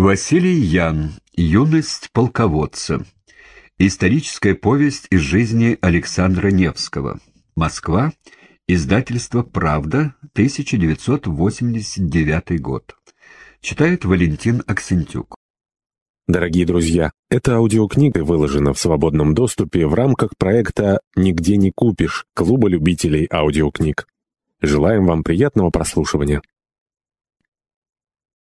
Василий Ян. Юность полководца. Историческая повесть из жизни Александра Невского. Москва. Издательство «Правда», 1989 год. Читает Валентин Аксентюк. Дорогие друзья, эта аудиокнига выложена в свободном доступе в рамках проекта «Нигде не купишь» Клуба любителей аудиокниг. Желаем вам приятного прослушивания.